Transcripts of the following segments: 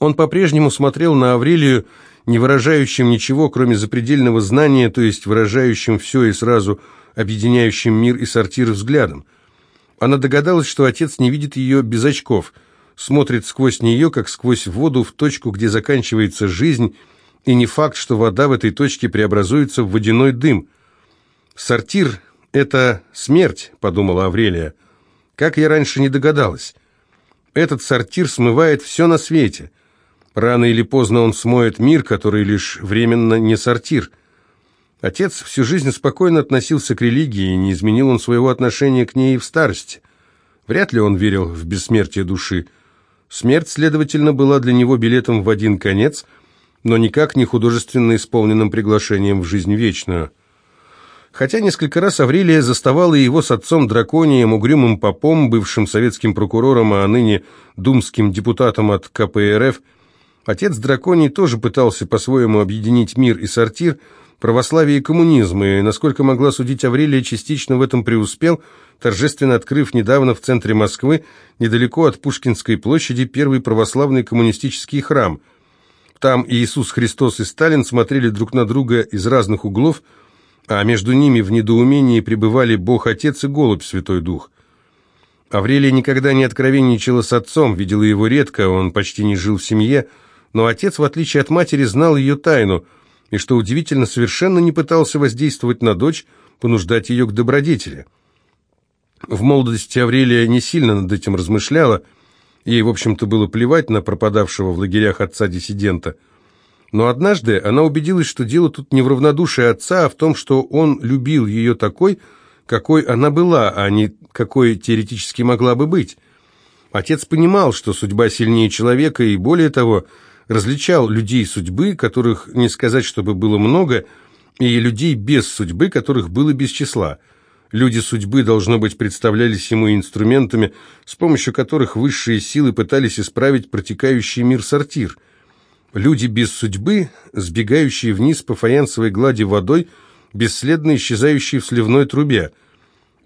Он по-прежнему смотрел на Аврелию, не выражающим ничего, кроме запредельного знания, то есть выражающим все и сразу объединяющим мир и сортир взглядом. Она догадалась, что отец не видит ее без очков, смотрит сквозь нее, как сквозь воду, в точку, где заканчивается жизнь, и не факт, что вода в этой точке преобразуется в водяной дым. «Сортир — это смерть», — подумала Аврелия. «Как я раньше не догадалась. Этот сортир смывает все на свете». Рано или поздно он смоет мир, который лишь временно не сортир. Отец всю жизнь спокойно относился к религии, не изменил он своего отношения к ней и в старости. Вряд ли он верил в бессмертие души. Смерть, следовательно, была для него билетом в один конец, но никак не художественно исполненным приглашением в жизнь вечную. Хотя несколько раз Аврелия заставала его с отцом Драконием, угрюмым попом, бывшим советским прокурором, а ныне думским депутатом от КПРФ, Отец драконий тоже пытался по-своему объединить мир и сортир, православие и коммунизм, и, насколько могла судить Аврелия, частично в этом преуспел, торжественно открыв недавно в центре Москвы, недалеко от Пушкинской площади, первый православный коммунистический храм. Там Иисус Христос и Сталин смотрели друг на друга из разных углов, а между ними в недоумении пребывали Бог Отец и Голубь Святой Дух. Аврелия никогда не откровенничала с отцом, видела его редко, он почти не жил в семье, но отец, в отличие от матери, знал ее тайну, и, что удивительно, совершенно не пытался воздействовать на дочь, понуждать ее к добродетели. В молодости Аврелия не сильно над этим размышляла, ей, в общем-то, было плевать на пропадавшего в лагерях отца-диссидента. Но однажды она убедилась, что дело тут не в равнодушии отца, а в том, что он любил ее такой, какой она была, а не какой теоретически могла бы быть. Отец понимал, что судьба сильнее человека, и более того – различал людей судьбы, которых не сказать, чтобы было много, и людей без судьбы, которых было без числа. Люди судьбы, должно быть, представлялись ему инструментами, с помощью которых высшие силы пытались исправить протекающий мир-сортир. Люди без судьбы, сбегающие вниз по фаянсовой глади водой, бесследно исчезающие в сливной трубе.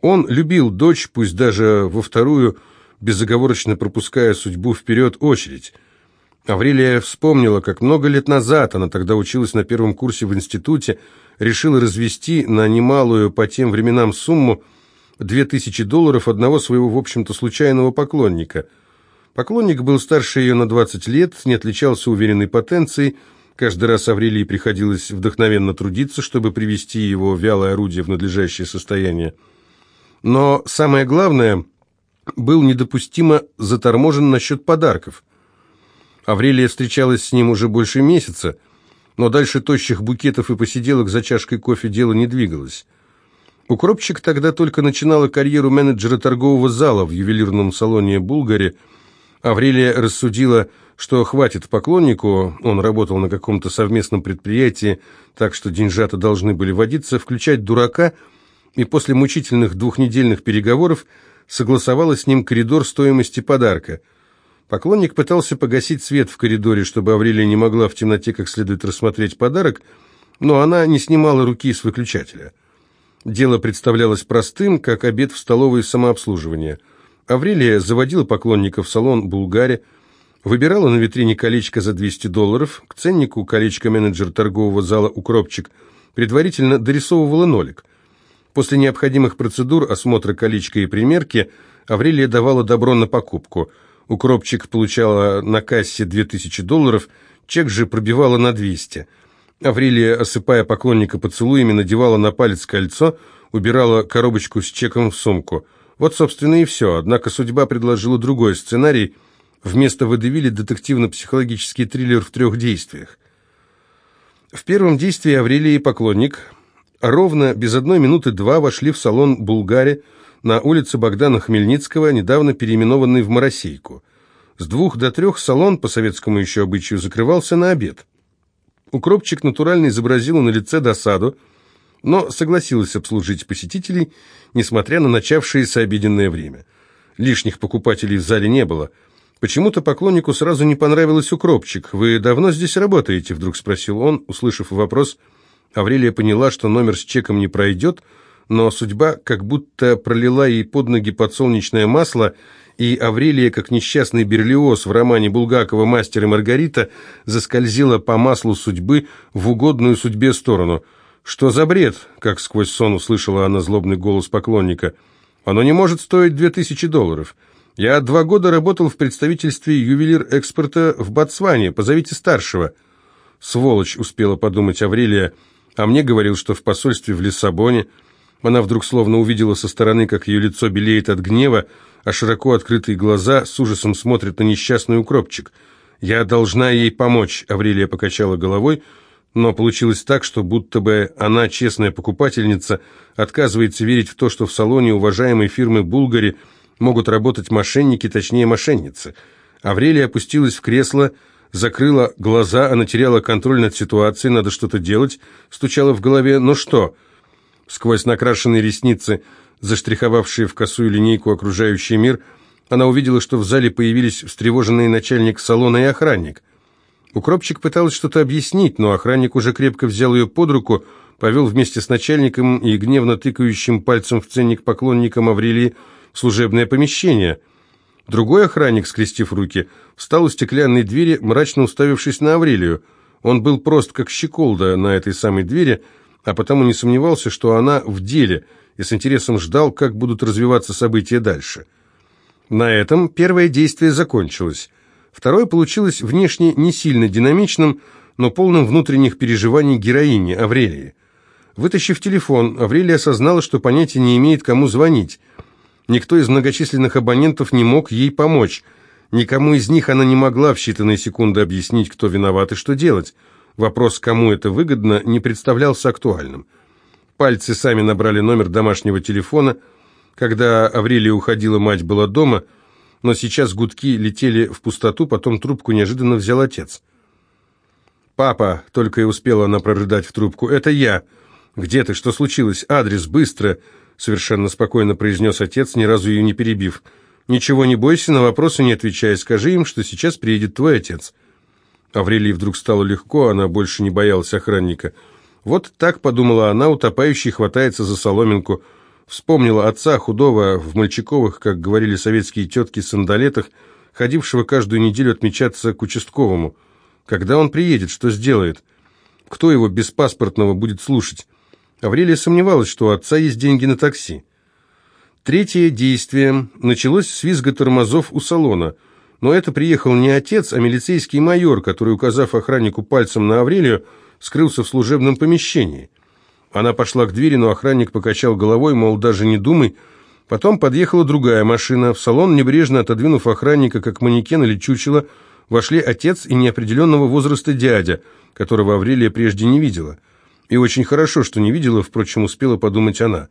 Он любил дочь, пусть даже во вторую, безоговорочно пропуская судьбу вперед очередь. Аврелия вспомнила, как много лет назад, она тогда училась на первом курсе в институте, решила развести на немалую по тем временам сумму две тысячи долларов одного своего, в общем-то, случайного поклонника. Поклонник был старше ее на 20 лет, не отличался уверенной потенцией, каждый раз Аврелии приходилось вдохновенно трудиться, чтобы привести его вялое орудие в надлежащее состояние. Но самое главное, был недопустимо заторможен насчет подарков – Аврелия встречалась с ним уже больше месяца, но дальше тощих букетов и посиделок за чашкой кофе дело не двигалось. Укропчик тогда только начинала карьеру менеджера торгового зала в ювелирном салоне «Булгаре». Аврелия рассудила, что хватит поклоннику, он работал на каком-то совместном предприятии, так что деньжата должны были водиться, включать дурака, и после мучительных двухнедельных переговоров согласовала с ним коридор стоимости подарка – Поклонник пытался погасить свет в коридоре, чтобы Аврелия не могла в темноте как следует рассмотреть подарок, но она не снимала руки с выключателя. Дело представлялось простым, как обед в столовой самообслуживания. Аврелия заводила поклонника в салон «Булгаре», выбирала на витрине колечко за 200 долларов, к ценнику колечко-менеджер торгового зала «Укропчик» предварительно дорисовывала нолик. После необходимых процедур осмотра колечка и примерки Аврелия давала добро на покупку – Укропчик получала на кассе 2000 долларов, чек же пробивала на 200. Аврелия, осыпая поклонника поцелуями, надевала на палец кольцо, убирала коробочку с чеком в сумку. Вот, собственно, и все. Однако судьба предложила другой сценарий. Вместо водевили детективно-психологический триллер в трех действиях. В первом действии Аврелия и поклонник ровно без одной минуты два вошли в салон «Булгари», на улице Богдана Хмельницкого, недавно переименованный в Моросейку. С двух до трех салон, по советскому еще обычаю, закрывался на обед. Укропчик натурально изобразила на лице досаду, но согласилась обслужить посетителей, несмотря на начавшееся обеденное время. Лишних покупателей в зале не было. Почему-то поклоннику сразу не понравилось укропчик. «Вы давно здесь работаете?» – вдруг спросил он, услышав вопрос. Аврелия поняла, что номер с чеком не пройдет – но судьба как будто пролила ей под ноги подсолнечное масло, и Аврелия, как несчастный Берлиоз в романе Булгакова «Мастер и Маргарита», заскользила по маслу судьбы в угодную судьбе сторону. «Что за бред?» — как сквозь сон услышала она злобный голос поклонника. «Оно не может стоить две тысячи долларов. Я два года работал в представительстве ювелир экспорта в Ботсване. Позовите старшего». «Сволочь!» — успела подумать Аврелия. «А мне говорил, что в посольстве в Лиссабоне...» Она вдруг словно увидела со стороны, как ее лицо белеет от гнева, а широко открытые глаза с ужасом смотрят на несчастный укропчик. «Я должна ей помочь», — Аврелия покачала головой, но получилось так, что будто бы она, честная покупательница, отказывается верить в то, что в салоне уважаемой фирмы «Булгари» могут работать мошенники, точнее мошенницы. Аврелия опустилась в кресло, закрыла глаза, она теряла контроль над ситуацией, надо что-то делать, стучала в голове «Ну что?». Сквозь накрашенные ресницы – заштриховавшие в косую линейку окружающий мир, она увидела, что в зале появились встревоженный начальник салона и охранник. Укропчик пыталась что-то объяснить, но охранник уже крепко взял ее под руку, повел вместе с начальником и гневно тыкающим пальцем в ценник поклонникам Аврелии служебное помещение. Другой охранник, скрестив руки, встал у стеклянной двери, мрачно уставившись на Аврелию. Он был прост, как щеколда на этой самой двери, а потому не сомневался, что она в деле – и с интересом ждал, как будут развиваться события дальше. На этом первое действие закончилось. Второе получилось внешне не сильно динамичным, но полным внутренних переживаний героини Аврелии. Вытащив телефон, Аврелия осознала, что понятия не имеет, кому звонить. Никто из многочисленных абонентов не мог ей помочь. Никому из них она не могла в считанные секунды объяснить, кто виноват и что делать. Вопрос, кому это выгодно, не представлялся актуальным. Пальцы сами набрали номер домашнего телефона. Когда Аврелия уходила, мать была дома, но сейчас гудки летели в пустоту, потом трубку неожиданно взял отец. «Папа», — только и успела она прорыдать в трубку, — «это я. Где ты? Что случилось? Адрес, быстро!» — совершенно спокойно произнес отец, ни разу ее не перебив. «Ничего не бойся, на вопросы не отвечай. Скажи им, что сейчас приедет твой отец». Аврелии вдруг стало легко, она больше не боялась охранника. Вот так, подумала она, утопающий хватается за соломинку. Вспомнила отца, худого, в мальчиковых, как говорили советские тетки, сандалетах, ходившего каждую неделю отмечаться к участковому. Когда он приедет, что сделает? Кто его беспаспортного будет слушать? Аврелия сомневалась, что у отца есть деньги на такси. Третье действие началось с визга тормозов у салона. Но это приехал не отец, а милицейский майор, который, указав охраннику пальцем на Аврелию, скрылся в служебном помещении. Она пошла к двери, но охранник покачал головой, мол, даже не думай. Потом подъехала другая машина. В салон, небрежно отодвинув охранника, как манекен или чучело, вошли отец и неопределенного возраста дядя, которого Аврелия прежде не видела. И очень хорошо, что не видела, впрочем, успела подумать она.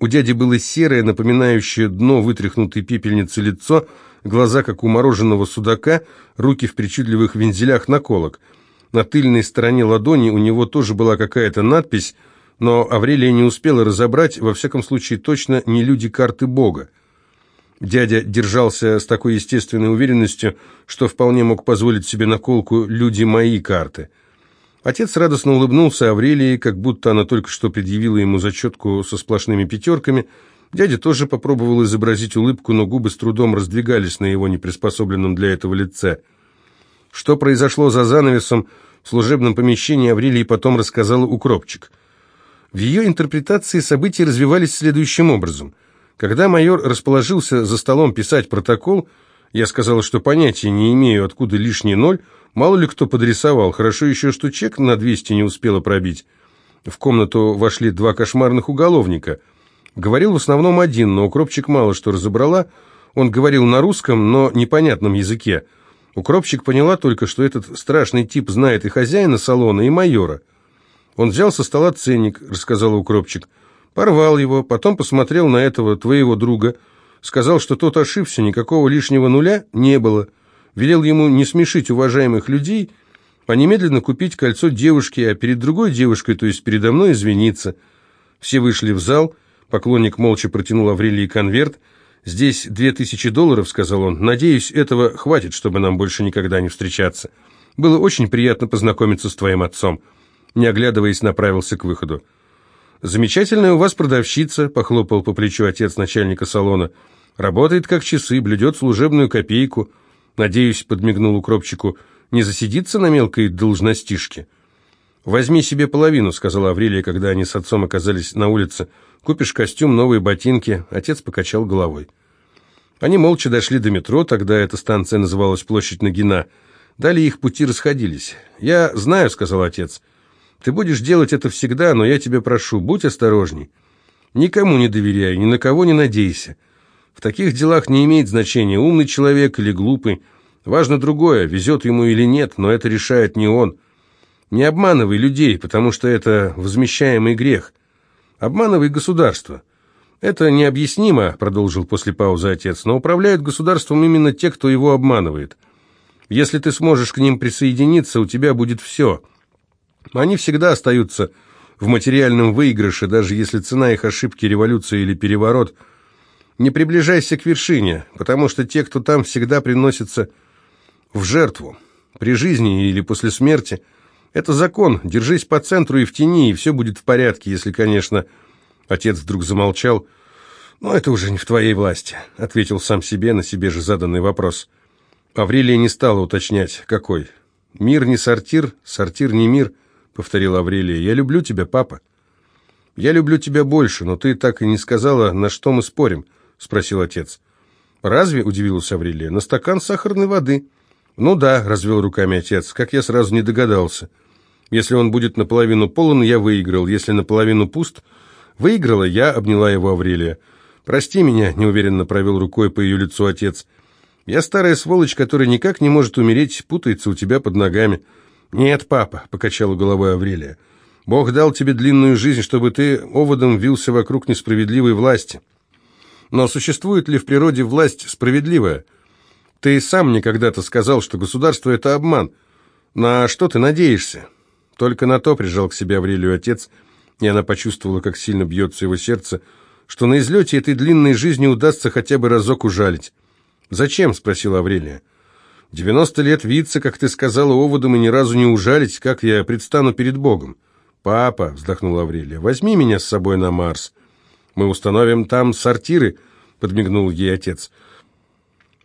У дяди было серое, напоминающее дно вытряхнутой пепельницы лицо, глаза, как у мороженого судака, руки в причудливых вензелях наколок – на тыльной стороне ладони у него тоже была какая-то надпись, но Аврелия не успела разобрать, во всяком случае точно не люди карты Бога. Дядя держался с такой естественной уверенностью, что вполне мог позволить себе наколку «люди мои карты». Отец радостно улыбнулся Аврелии, как будто она только что предъявила ему зачетку со сплошными пятерками. Дядя тоже попробовал изобразить улыбку, но губы с трудом раздвигались на его неприспособленном для этого лице. Что произошло за занавесом, в служебном помещении Аврелии потом рассказала Укропчик. В ее интерпретации события развивались следующим образом. Когда майор расположился за столом писать протокол, я сказала, что понятия не имею, откуда лишний ноль, мало ли кто подрисовал, хорошо еще, что чек на 200 не успела пробить. В комнату вошли два кошмарных уголовника. Говорил в основном один, но Укропчик мало что разобрала, он говорил на русском, но непонятном языке. Укропщик поняла только, что этот страшный тип знает и хозяина салона, и майора. Он взял со стола ценник, рассказал Укропчик, порвал его, потом посмотрел на этого твоего друга, сказал, что тот ошибся, никакого лишнего нуля не было, велел ему не смешить уважаемых людей, а немедленно купить кольцо девушке, а перед другой девушкой, то есть передо мной, извиниться. Все вышли в зал, поклонник молча протянул Аврелии конверт, «Здесь две тысячи долларов», — сказал он. «Надеюсь, этого хватит, чтобы нам больше никогда не встречаться. Было очень приятно познакомиться с твоим отцом». Не оглядываясь, направился к выходу. «Замечательная у вас продавщица», — похлопал по плечу отец начальника салона. Работает как часы, блюдет служебную копейку. Надеюсь, подмигнул укропчику, не засидится на мелкой должностишке. «Возьми себе половину», — сказала Аврелия, когда они с отцом оказались на улице. «Купишь костюм, новые ботинки». Отец покачал головой. Они молча дошли до метро, тогда эта станция называлась Площадь Нагина. Далее их пути расходились. «Я знаю», — сказал отец. «Ты будешь делать это всегда, но я тебя прошу, будь осторожней. Никому не доверяй, ни на кого не надейся. В таких делах не имеет значения, умный человек или глупый. Важно другое, везет ему или нет, но это решает не он». Не обманывай людей, потому что это возмещаемый грех. Обманывай государство. Это необъяснимо, продолжил после паузы отец, но управляют государством именно те, кто его обманывает. Если ты сможешь к ним присоединиться, у тебя будет все. Они всегда остаются в материальном выигрыше, даже если цена их ошибки, революция или переворот. Не приближайся к вершине, потому что те, кто там, всегда приносятся в жертву. При жизни или после смерти – это закон. Держись по центру и в тени, и все будет в порядке, если, конечно...» Отец вдруг замолчал. «Но это уже не в твоей власти», — ответил сам себе на себе же заданный вопрос. Аврелия не стала уточнять, какой. «Мир не сортир, сортир не мир», — повторила Аврелия. «Я люблю тебя, папа». «Я люблю тебя больше, но ты так и не сказала, на что мы спорим», — спросил отец. «Разве?» — удивилась Аврелия. «На стакан сахарной воды». «Ну да», — развел руками отец, — «как я сразу не догадался». Если он будет наполовину полон, я выиграл. Если наполовину пуст, выиграла я, обняла его Аврелия. «Прости меня», — неуверенно провел рукой по ее лицу отец. «Я старая сволочь, которая никак не может умереть, путается у тебя под ногами». «Нет, папа», — покачала головой Аврелия. «Бог дал тебе длинную жизнь, чтобы ты оводом вился вокруг несправедливой власти. Но существует ли в природе власть справедливая? Ты сам мне когда-то сказал, что государство — это обман. На что ты надеешься?» Только на то прижал к себе Аврелию отец, и она почувствовала, как сильно бьется его сердце, что на излете этой длинной жизни удастся хотя бы разок ужалить. «Зачем?» — спросила Аврелия. «Девяносто лет виться, как ты сказала, оводом и ни разу не ужалить, как я предстану перед Богом». «Папа», — вздохнула Аврелия, — «возьми меня с собой на Марс. Мы установим там сортиры», — подмигнул ей отец.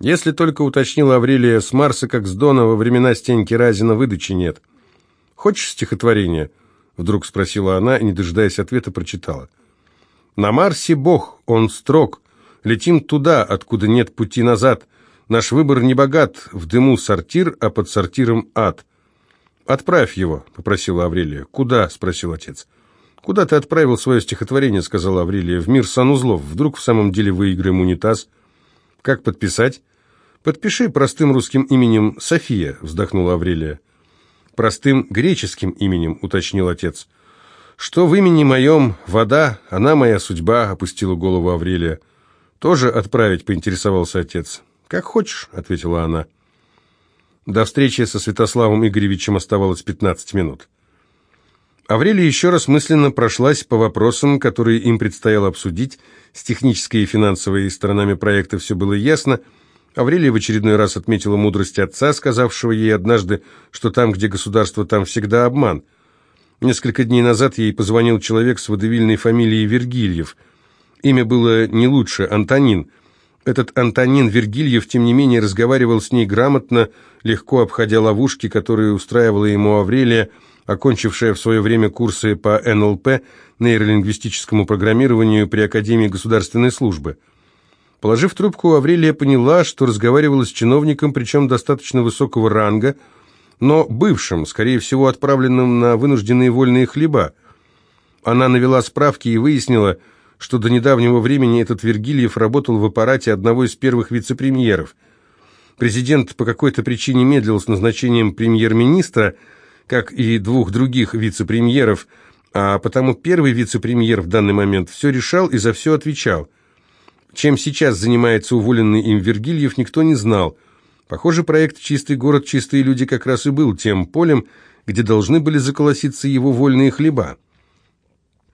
«Если только уточнила Аврелия, с Марса, как с Дона, во времена Стеньки Разина выдачи нет». «Хочешь стихотворение?» — вдруг спросила она и, не дожидаясь ответа, прочитала. «На Марсе Бог, он строг. Летим туда, откуда нет пути назад. Наш выбор не богат, в дыму сортир, а под сортиром ад». «Отправь его», — попросила Аврелия. «Куда?» — спросил отец. «Куда ты отправил свое стихотворение?» — сказала Аврелия. «В мир санузлов. Вдруг в самом деле выиграем унитаз?» «Как подписать?» «Подпиши простым русским именем София», — вздохнула Аврелия простым греческим именем», — уточнил отец. «Что в имени моем вода, она моя судьба», — опустила голову Аврелия. «Тоже отправить?» — поинтересовался отец. «Как хочешь», — ответила она. До встречи со Святославом Игоревичем оставалось 15 минут. Аврелия еще раз мысленно прошлась по вопросам, которые им предстояло обсудить. С технической и финансовой сторонами проекта все было ясно — Аврелия в очередной раз отметила мудрость отца, сказавшего ей однажды, что там, где государство, там всегда обман. Несколько дней назад ей позвонил человек с водевильной фамилией Вергильев. Имя было не лучше, Антонин. Этот Антонин Вергильев, тем не менее, разговаривал с ней грамотно, легко обходя ловушки, которые устраивала ему Аврелия, окончившая в свое время курсы по НЛП, нейролингвистическому программированию при Академии государственной службы. Положив трубку, Аврелия поняла, что разговаривала с чиновником, причем достаточно высокого ранга, но бывшим, скорее всего, отправленным на вынужденные вольные хлеба. Она навела справки и выяснила, что до недавнего времени этот Вергильев работал в аппарате одного из первых вице-премьеров. Президент по какой-то причине медлил с назначением премьер-министра, как и двух других вице-премьеров, а потому первый вице-премьер в данный момент все решал и за все отвечал – чем сейчас занимается уволенный им Вергильев, никто не знал. Похоже, проект «Чистый город, чистые люди» как раз и был тем полем, где должны были заколоситься его вольные хлеба.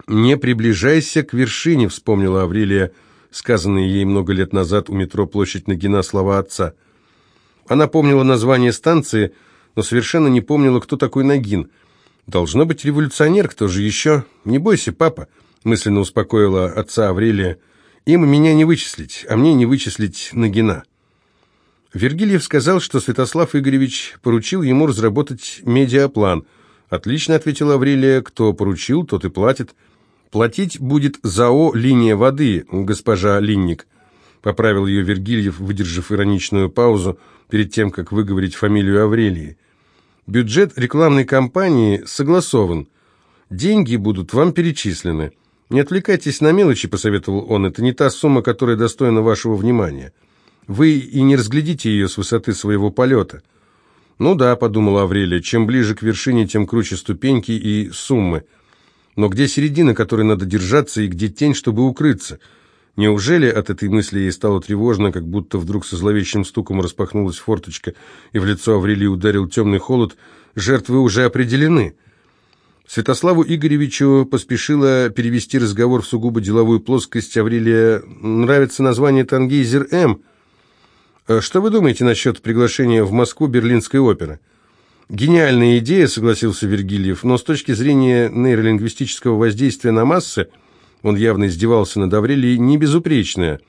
«Не приближайся к вершине», — вспомнила Аврелия, сказанные ей много лет назад у метро Площадь Нагина слова отца. Она помнила название станции, но совершенно не помнила, кто такой Нагин. «Должно быть революционер, кто же еще? Не бойся, папа», — мысленно успокоила отца Аврелия, — Им меня не вычислить, а мне не вычислить Нагина. Вергильев сказал, что Святослав Игоревич поручил ему разработать медиаплан. «Отлично», — ответила Аврелия, — «кто поручил, тот и платит». «Платить будет ЗАО «Линия воды», госпожа Линник», — поправил ее Вергильев, выдержав ироничную паузу перед тем, как выговорить фамилию Аврелии. «Бюджет рекламной кампании согласован. Деньги будут вам перечислены. Не отвлекайтесь на мелочи», — посоветовал он, — «это не та сумма, которая достойна вашего внимания». Вы и не разглядите ее с высоты своего полета. Ну да, подумала Аврелия, чем ближе к вершине, тем круче ступеньки и суммы. Но где середина, которой надо держаться, и где тень, чтобы укрыться? Неужели от этой мысли ей стало тревожно, как будто вдруг со зловещим стуком распахнулась форточка, и в лицо Аврелии ударил темный холод? Жертвы уже определены. Святославу Игоревичу поспешила перевести разговор в сугубо деловую плоскость. Аврелия нравится название «Тангейзер-М», Э, что вы думаете насчет приглашения в Москву Берлинской оперы? Гениальная идея, согласился Вергильев, но с точки зрения нейролингвистического воздействия на массы, он явно издевался над Аврелией, не безупречная.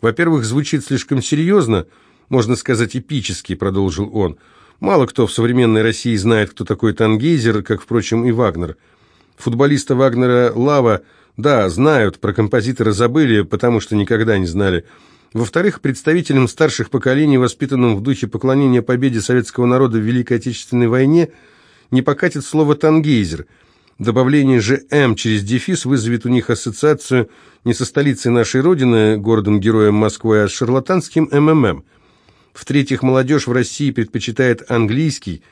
Во-первых, звучит слишком серьезно, можно сказать эпически, продолжил он. Мало кто в современной России знает, кто такой Тангейзер, как, впрочем, и Вагнер. Футболиста Вагнера Лава, да, знают, про композитора забыли, потому что никогда не знали. Во-вторых, представителям старших поколений, воспитанным в духе поклонения победе советского народа в Великой Отечественной войне, не покатит слово «тангейзер». Добавление же «М» через дефис вызовет у них ассоциацию не со столицей нашей Родины, городом-героем Москвы, а с шарлатанским МММ. В-третьих, молодежь в России предпочитает английский,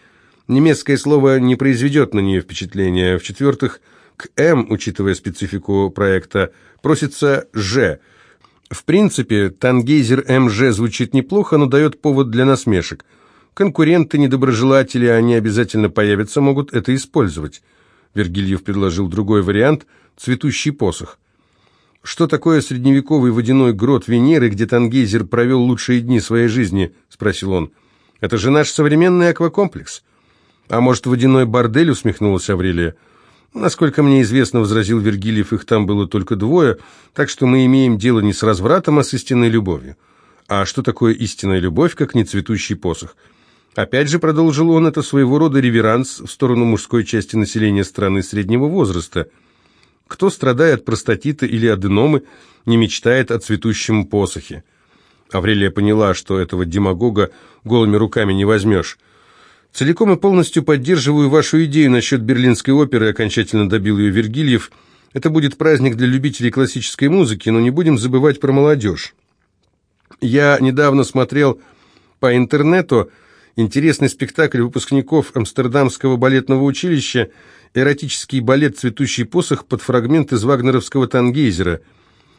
немецкое слово не произведет на нее впечатления. В-четвертых, к «М», учитывая специфику проекта, просится «Ж», в принципе, Тангейзер МЖ звучит неплохо, но дает повод для насмешек. Конкуренты, недоброжелатели, они обязательно появятся, могут это использовать. Вергильев предложил другой вариант – цветущий посох. «Что такое средневековый водяной грот Венеры, где Тангейзер провел лучшие дни своей жизни?» – спросил он. «Это же наш современный аквакомплекс». «А может, водяной бордель?» – усмехнулась Аврелия. Насколько мне известно, возразил Вергилиев, их там было только двое, так что мы имеем дело не с развратом, а с истинной любовью. А что такое истинная любовь, как не цветущий посох? Опять же, продолжил он, это своего рода реверанс в сторону мужской части населения страны среднего возраста. Кто, страдая от простатита или аденомы, не мечтает о цветущем посохе? Аврелия поняла, что этого демагога голыми руками не возьмешь. Целиком и полностью поддерживаю вашу идею насчет Берлинской оперы, окончательно добил ее Вергильев. Это будет праздник для любителей классической музыки, но не будем забывать про молодежь. Я недавно смотрел по интернету интересный спектакль выпускников Амстердамского балетного училища «Эротический балет «Цветущий посох» под фрагмент из вагнеровского «Тангейзера».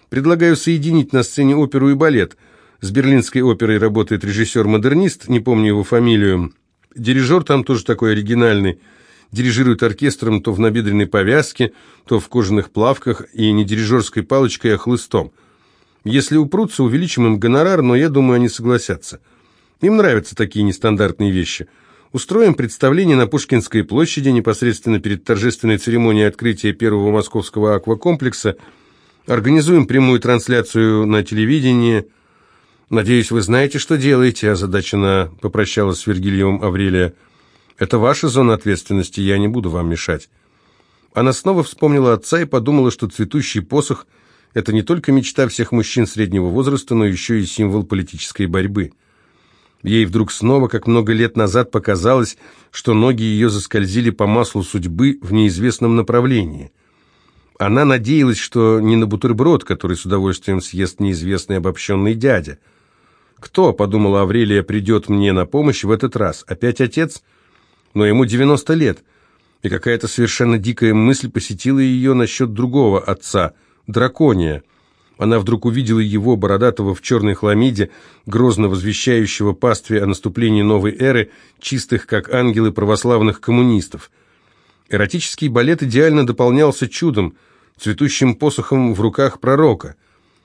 Предлагаю соединить на сцене оперу и балет. С берлинской оперой работает режиссер-модернист, не помню его фамилию, Дирижер там тоже такой оригинальный. Дирижирует оркестром то в набедренной повязке, то в кожаных плавках, и не дирижерской палочкой, а хлыстом. Если упрутся, увеличим им гонорар, но я думаю, они согласятся. Им нравятся такие нестандартные вещи. Устроим представление на Пушкинской площади непосредственно перед торжественной церемонией открытия первого московского аквакомплекса. Организуем прямую трансляцию на телевидении – «Надеюсь, вы знаете, что делаете», – озадаченно попрощалась с Вергильевым Аврелия. «Это ваша зона ответственности, я не буду вам мешать». Она снова вспомнила отца и подумала, что цветущий посох – это не только мечта всех мужчин среднего возраста, но еще и символ политической борьбы. Ей вдруг снова, как много лет назад, показалось, что ноги ее заскользили по маслу судьбы в неизвестном направлении. Она надеялась, что не на бутерброд, который с удовольствием съест неизвестный обобщенный дядя – кто, подумала Аврелия, придет мне на помощь в этот раз? Опять отец? Но ему 90 лет. И какая-то совершенно дикая мысль посетила ее насчет другого отца, дракония. Она вдруг увидела его, бородатого в черной хламиде, грозно возвещающего пастве о наступлении новой эры, чистых, как ангелы православных коммунистов. Эротический балет идеально дополнялся чудом, цветущим посохом в руках пророка –